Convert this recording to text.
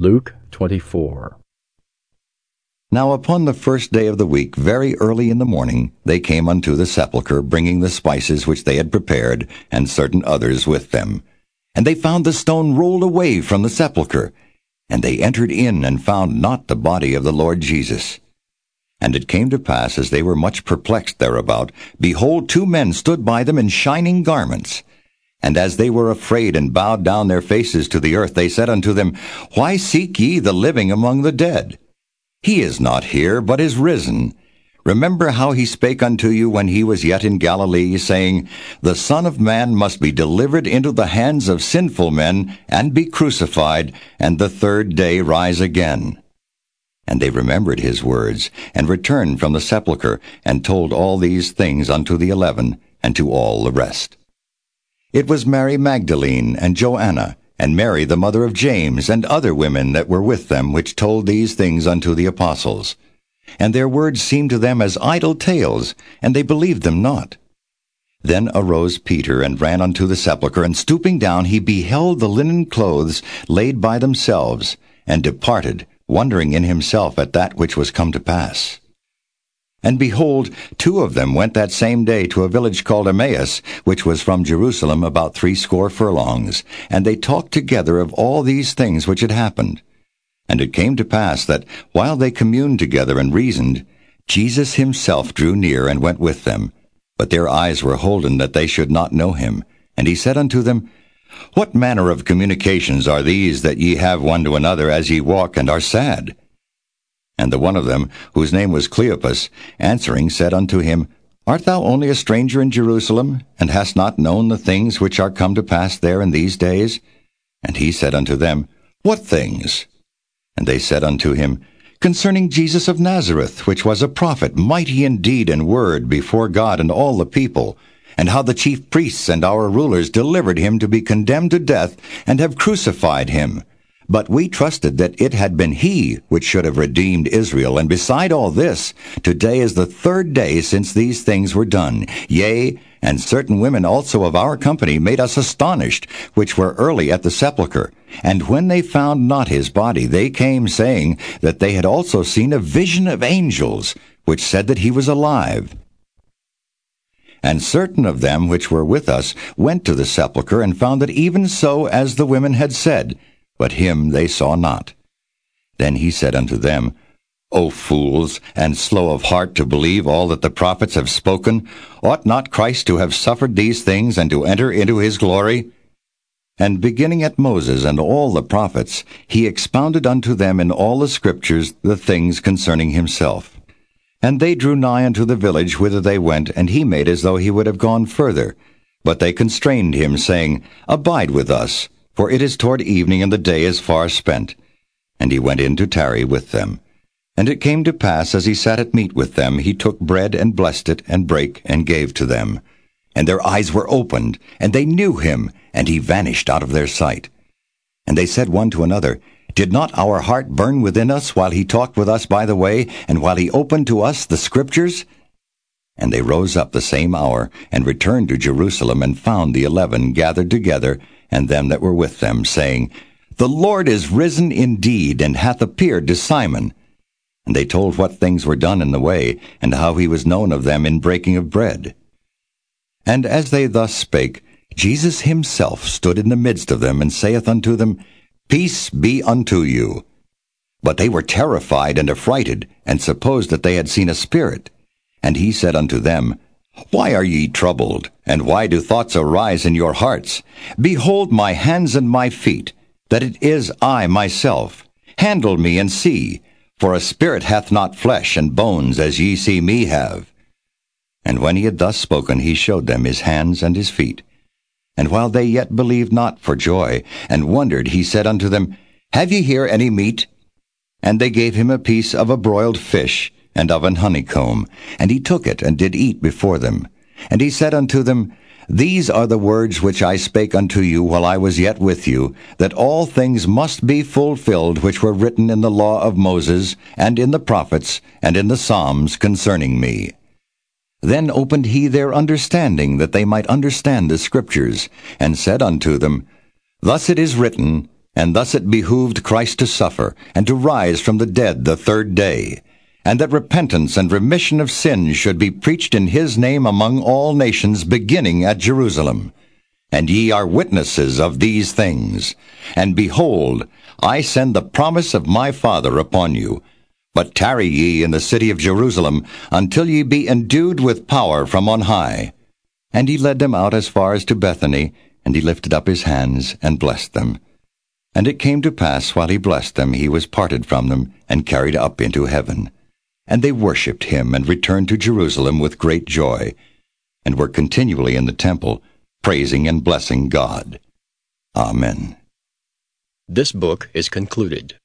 Luke 24. Now upon the first day of the week, very early in the morning, they came unto the sepulchre, bringing the spices which they had prepared, and certain others with them. And they found the stone rolled away from the sepulchre. And they entered in, and found not the body of the Lord Jesus. And it came to pass, as they were much perplexed thereabout, behold, two men stood by them in shining garments. And as they were afraid and bowed down their faces to the earth, they said unto them, Why seek ye the living among the dead? He is not here, but is risen. Remember how he spake unto you when he was yet in Galilee, saying, The Son of Man must be delivered into the hands of sinful men, and be crucified, and the third day rise again. And they remembered his words, and returned from the sepulchre, and told all these things unto the eleven, and to all the rest. It was Mary Magdalene, and Joanna, and Mary the mother of James, and other women that were with them, which told these things unto the apostles. And their words seemed to them as idle tales, and they believed them not. Then arose Peter, and ran unto the sepulchre, and stooping down, he beheld the linen clothes laid by themselves, and departed, wondering in himself at that which was come to pass. And behold, two of them went that same day to a village called Emmaus, which was from Jerusalem about threescore furlongs, and they talked together of all these things which had happened. And it came to pass that, while they communed together and reasoned, Jesus himself drew near and went with them. But their eyes were holden that they should not know him. And he said unto them, What manner of communications are these that ye have one to another as ye walk and are sad? And the one of them, whose name was Cleopas, answering said unto him, Art thou only a stranger in Jerusalem, and hast not known the things which are come to pass there in these days? And he said unto them, What things? And they said unto him, Concerning Jesus of Nazareth, which was a prophet, mighty in deed and word before God and all the people, and how the chief priests and our rulers delivered him to be condemned to death, and have crucified him. But we trusted that it had been he which should have redeemed Israel. And beside all this, today is the third day since these things were done. Yea, and certain women also of our company made us astonished, which were early at the sepulchre. And when they found not his body, they came saying that they had also seen a vision of angels, which said that he was alive. And certain of them which were with us went to the sepulchre and found it even so as the women had said, but him they saw not. Then he said unto them, O fools, and slow of heart to believe all that the prophets have spoken, ought not Christ to have suffered these things and to enter into his glory? And beginning at Moses and all the prophets, he expounded unto them in all the scriptures the things concerning himself. And they drew nigh unto the village whither they went, and he made as though he would have gone further. But they constrained him, saying, Abide with us for it is toward evening, and the day is far spent. And he went in to tarry with them. And it came to pass, as he sat at meat with them, he took bread and blessed it, and brake, and gave to them. And their eyes were opened, and they knew him, and he vanished out of their sight. And they said one to another, Did not our heart burn within us while he talked with us by the way, and while he opened to us the Scriptures? And they rose up the same hour, and returned to Jerusalem, and found the eleven gathered together, and them that were with them, saying, The Lord is risen indeed, and hath appeared to Simon. And they told what things were done in the way, and how he was known of them in breaking of bread. And as they thus spake, Jesus himself stood in the midst of them, and saith unto them, Peace be unto you. But they were terrified and affrighted, and supposed that they had seen a spirit. And he said unto them, why are ye troubled, and why do thoughts arise in your hearts? Behold my hands and my feet, that it is I myself. Handle me and see, for a spirit hath not flesh and bones as ye see me have. And when he had thus spoken, he showed them his hands and his feet. And while they yet believed not for joy, and wondered, he said unto them, Have ye here any meat? And they gave him a piece of a broiled fish, and of an honeycomb. And he took it, and did eat before them. And he said unto them, These are the words which I spake unto you while I was yet with you, that all things must be fulfilled which were written in the law of Moses, and in the prophets, and in the Psalms concerning me. Then opened he their understanding, that they might understand the Scriptures, and said unto them, Thus it is written, And thus it behooved Christ to suffer, and to rise from the dead the third day, and that repentance and remission of sins should be preached in his name among all nations, beginning at Jerusalem. And ye are witnesses of these things. And behold, I send the promise of my Father upon you. But tarry ye in the city of Jerusalem, until ye be endued with power from on high. And he led them out as far as to Bethany, and he lifted up his hands, and blessed them. And it came to pass, while he blessed them, he was parted from them, and carried up into heaven. And they worshipped him, and returned to Jerusalem with great joy, and were continually in the temple, praising and blessing God. Amen. This book is concluded.